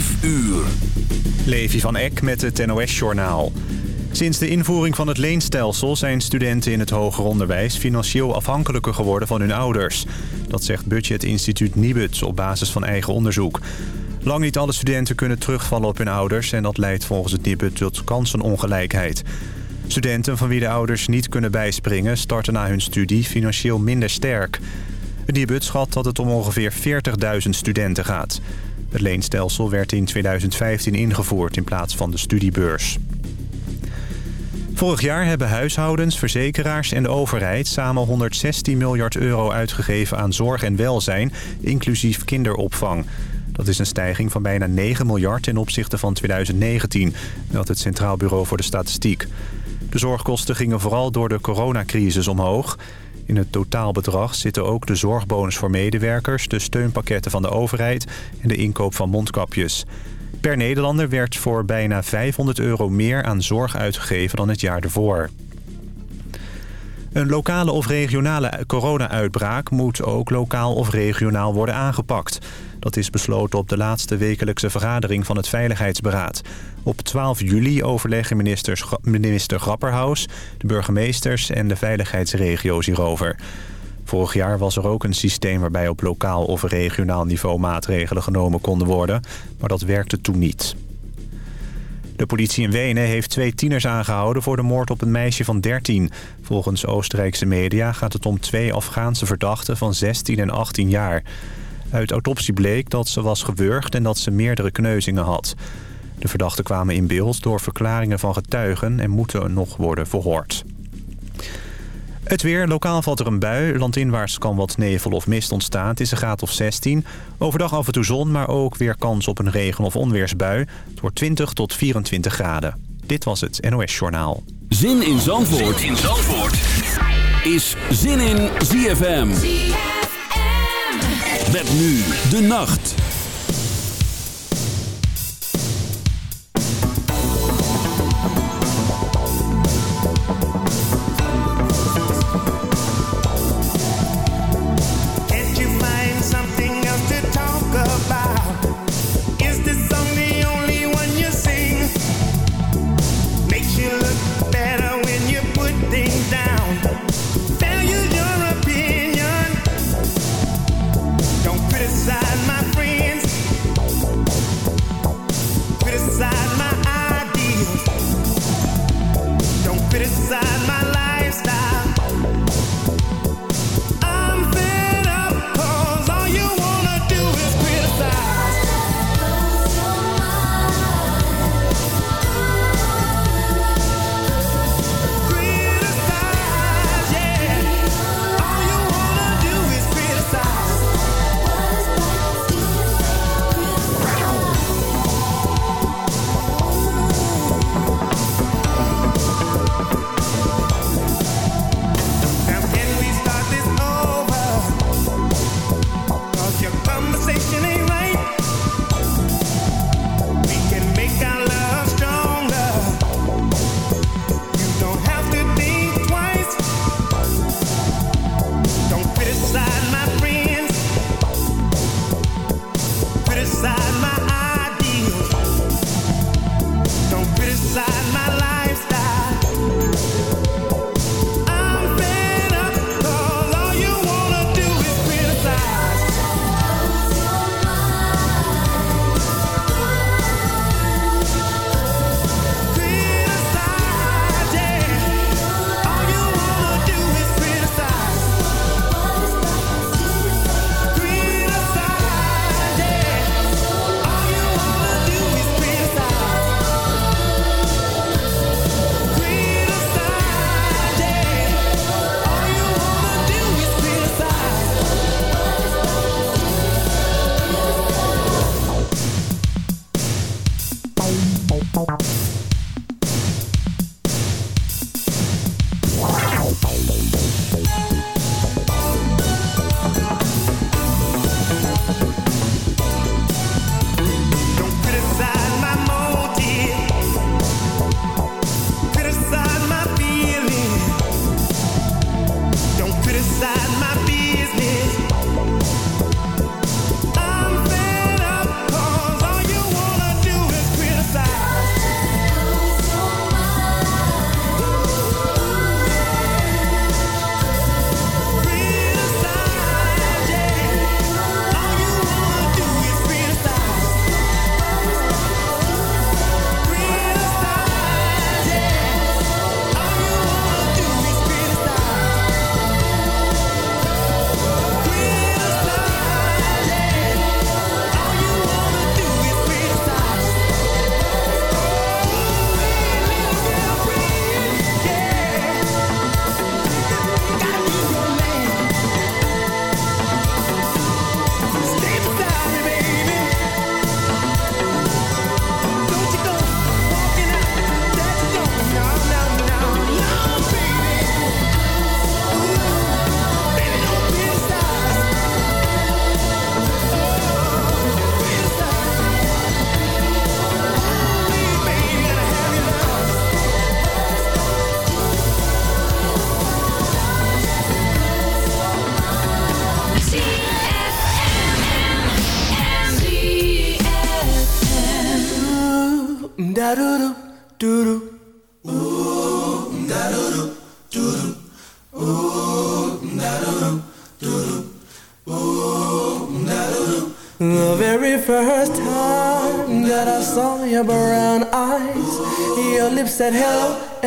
5 uur. Levi van Eck met het NOS-journaal. Sinds de invoering van het leenstelsel zijn studenten in het hoger onderwijs... financieel afhankelijker geworden van hun ouders. Dat zegt budgetinstituut Nibud op basis van eigen onderzoek. Lang niet alle studenten kunnen terugvallen op hun ouders... en dat leidt volgens het Nibud tot kansenongelijkheid. Studenten van wie de ouders niet kunnen bijspringen... starten na hun studie financieel minder sterk. Het Nibud schat dat het om ongeveer 40.000 studenten gaat... Het leenstelsel werd in 2015 ingevoerd in plaats van de studiebeurs. Vorig jaar hebben huishoudens, verzekeraars en de overheid samen 116 miljard euro uitgegeven aan zorg en welzijn, inclusief kinderopvang. Dat is een stijging van bijna 9 miljard ten opzichte van 2019, meldt het Centraal Bureau voor de Statistiek. De zorgkosten gingen vooral door de coronacrisis omhoog. In het totaalbedrag zitten ook de zorgbonus voor medewerkers... de steunpakketten van de overheid en de inkoop van mondkapjes. Per Nederlander werd voor bijna 500 euro meer aan zorg uitgegeven dan het jaar ervoor. Een lokale of regionale corona-uitbraak moet ook lokaal of regionaal worden aangepakt. Dat is besloten op de laatste wekelijkse vergadering van het Veiligheidsberaad. Op 12 juli overleggen ministers, minister Grapperhaus, de burgemeesters en de veiligheidsregio's hierover. Vorig jaar was er ook een systeem waarbij op lokaal of regionaal niveau maatregelen genomen konden worden, maar dat werkte toen niet. De politie in Wenen heeft twee tieners aangehouden voor de moord op een meisje van 13. Volgens Oostenrijkse media gaat het om twee Afghaanse verdachten van 16 en 18 jaar. Uit autopsie bleek dat ze was gewurgd en dat ze meerdere kneuzingen had. De verdachten kwamen in beeld door verklaringen van getuigen en moeten nog worden verhoord. Het weer. Lokaal valt er een bui. Landinwaarts kan wat nevel of mist ontstaan. Het is een graad of 16. Overdag af en toe zon, maar ook weer kans op een regen- of onweersbui. Het wordt 20 tot 24 graden. Dit was het NOS Journaal. Zin in Zandvoort, zin in Zandvoort. is Zin in ZFM. Met nu de nacht.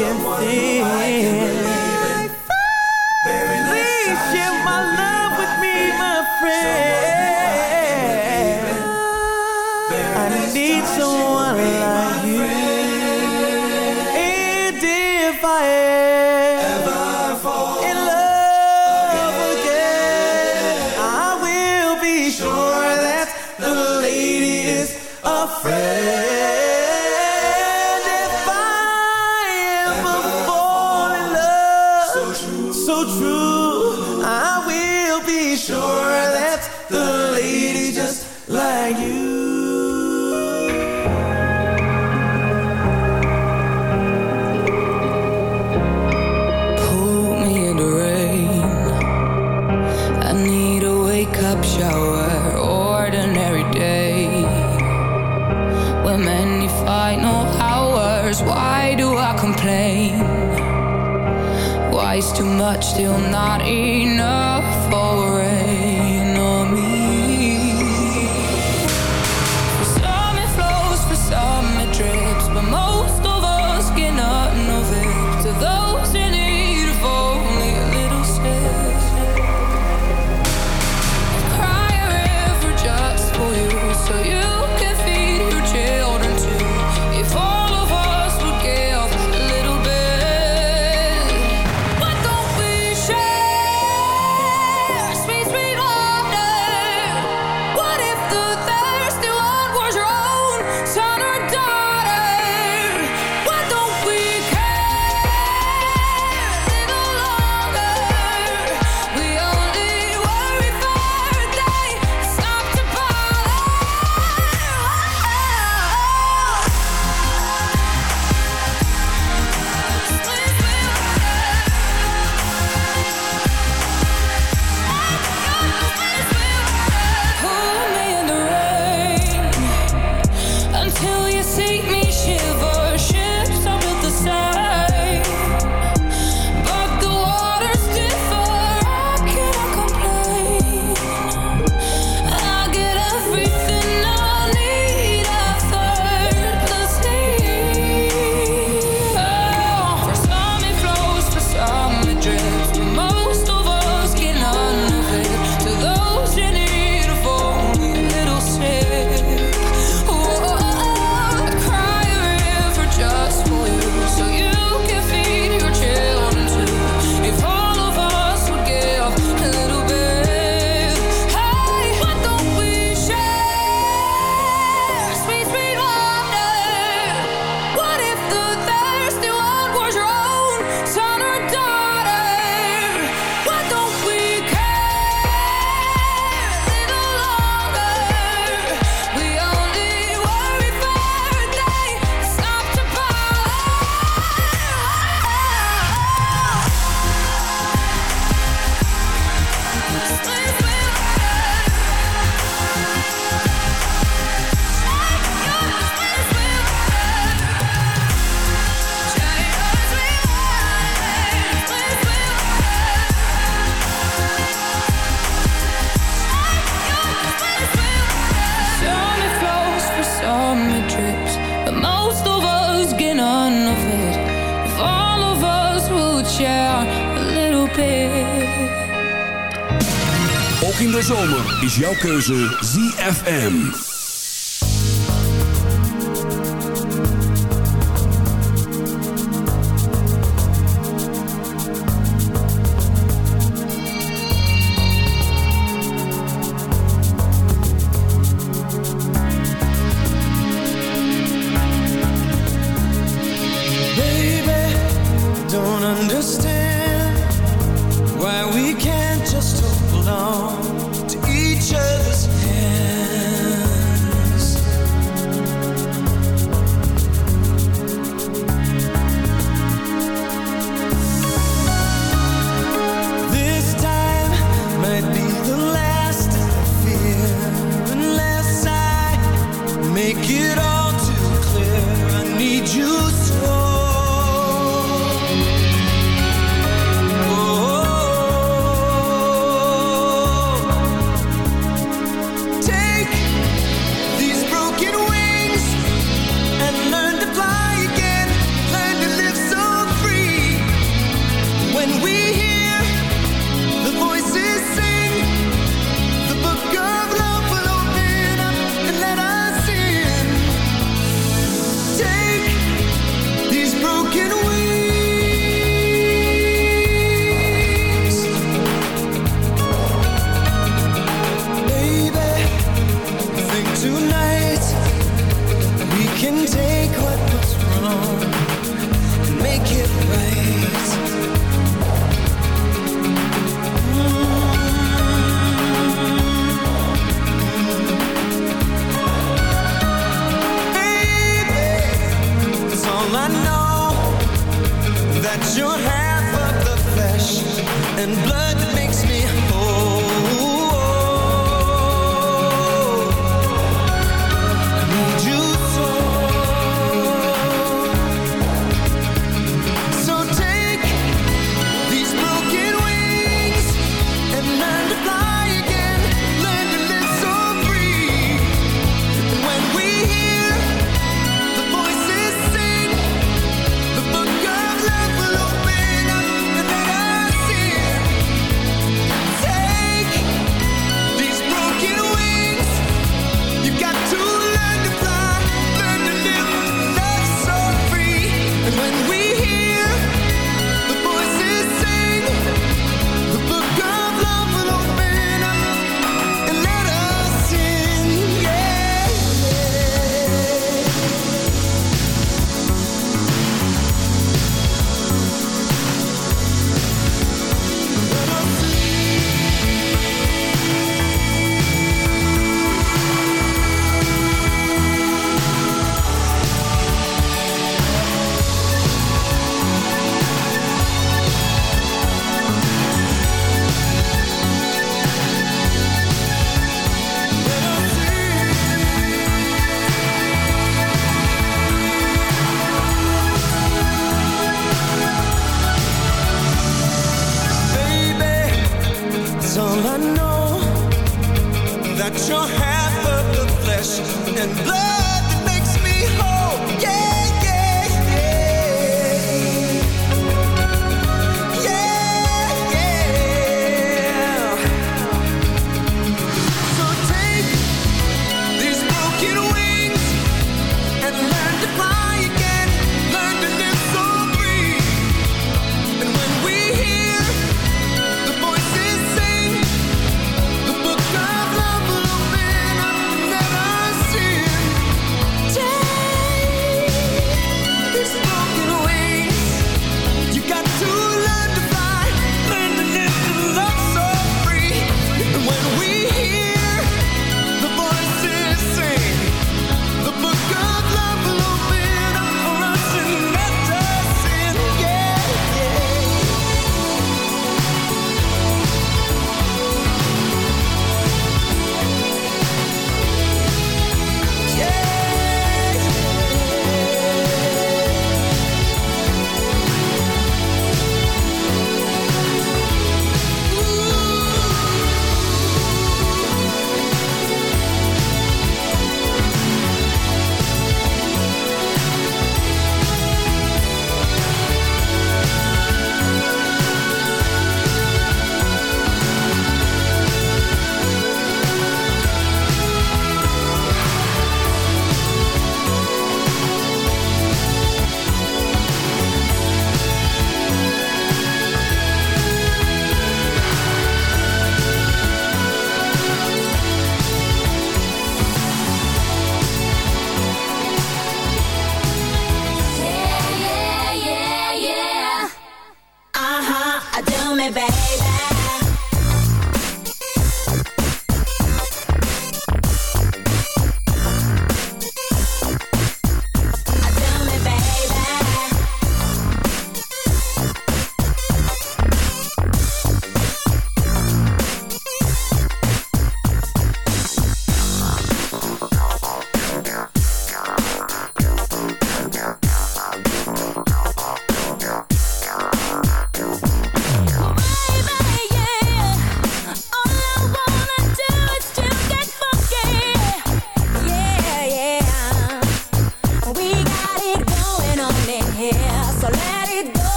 Yeah. Jouw keuze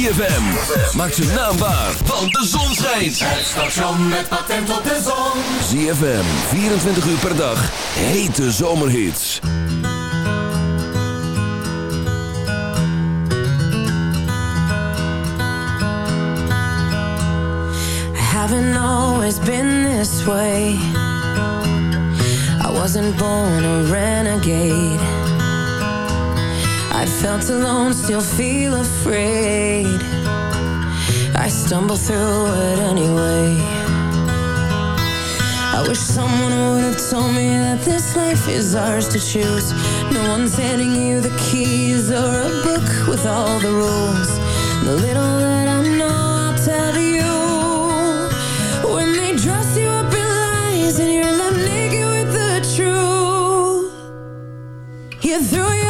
ZFM, maak zijn naam waar, want de zon schijnt. Het station met patent op de zon. ZFM, 24 uur per dag, hete zomerhits. I haven't always been this way. I wasn't born a renegade. I felt alone, still feel afraid. I stumble through it anyway. I wish someone would have told me that this life is ours to choose. No one's handing you the keys or a book with all the rules. The little that I know, I'll tell you. When they dress you up in lies and you're left naked with the truth, you throw your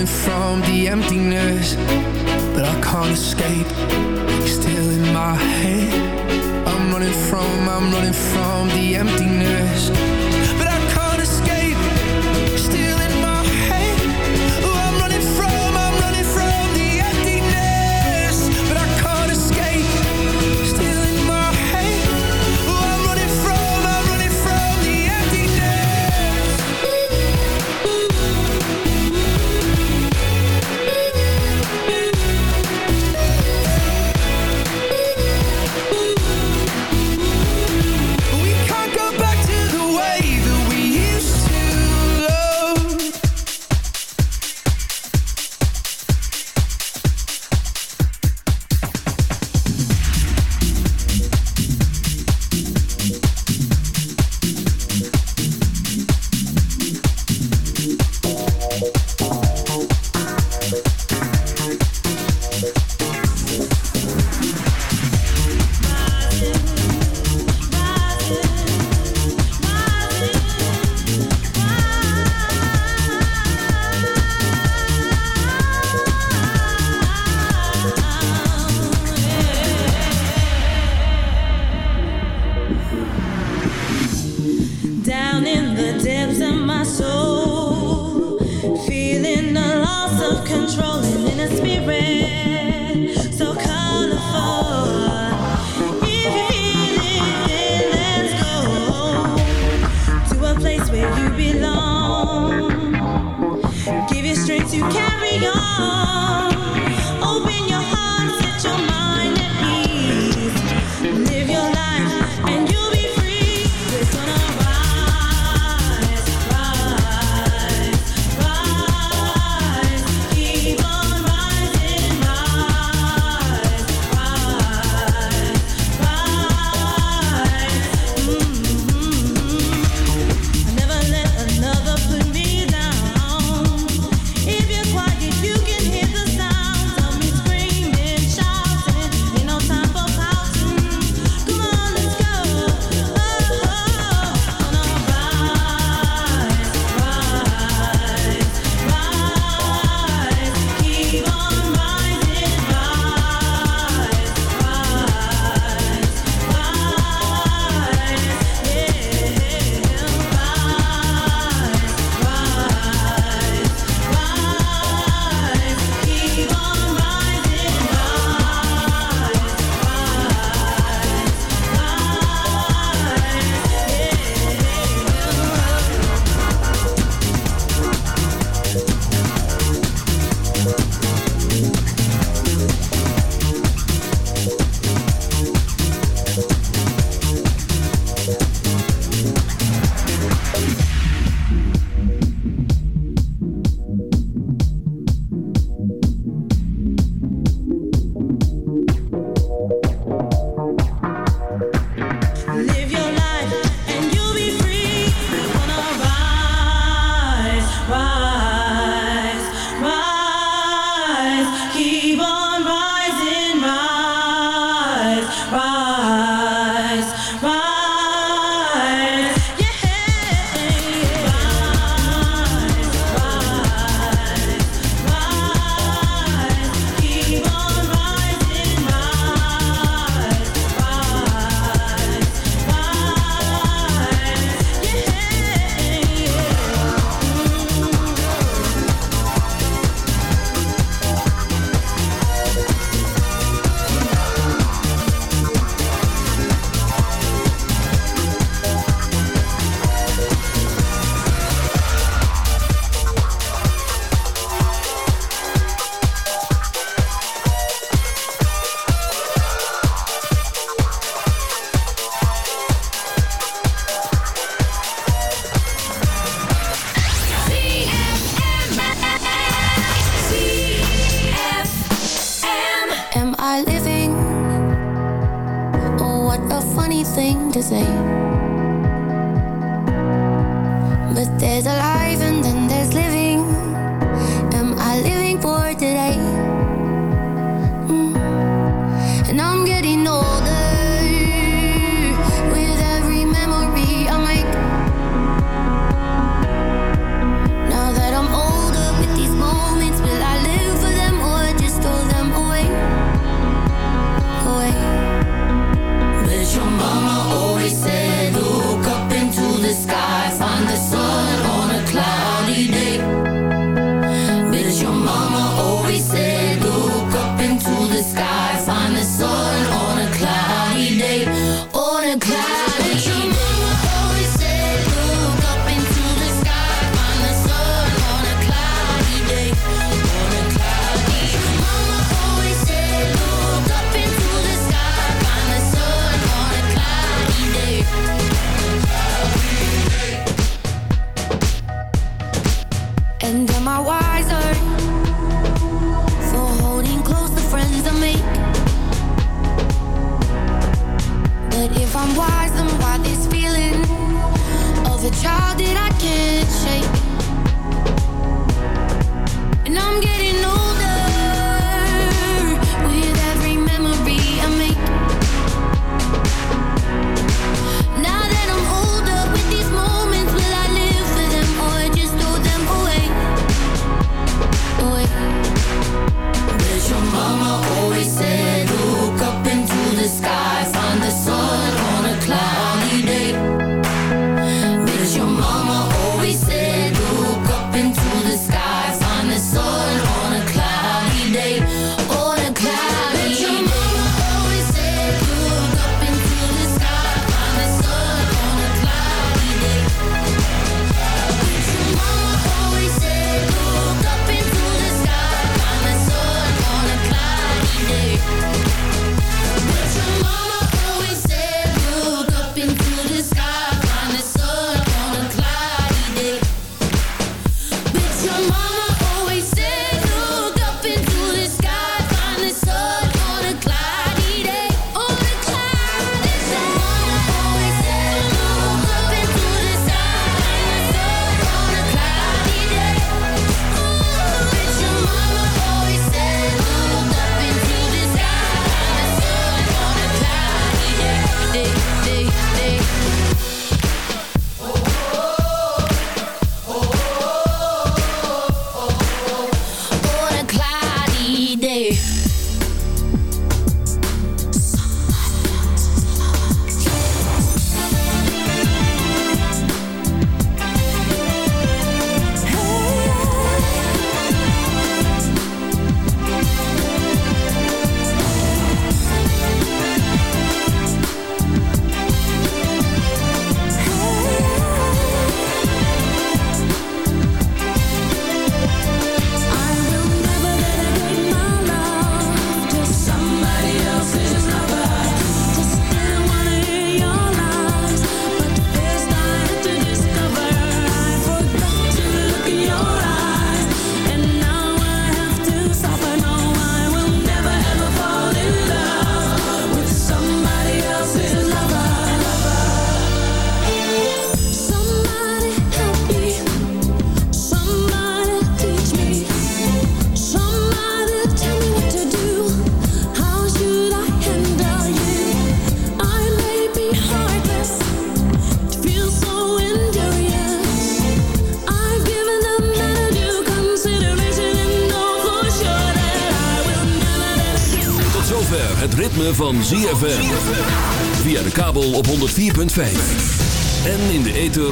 life now.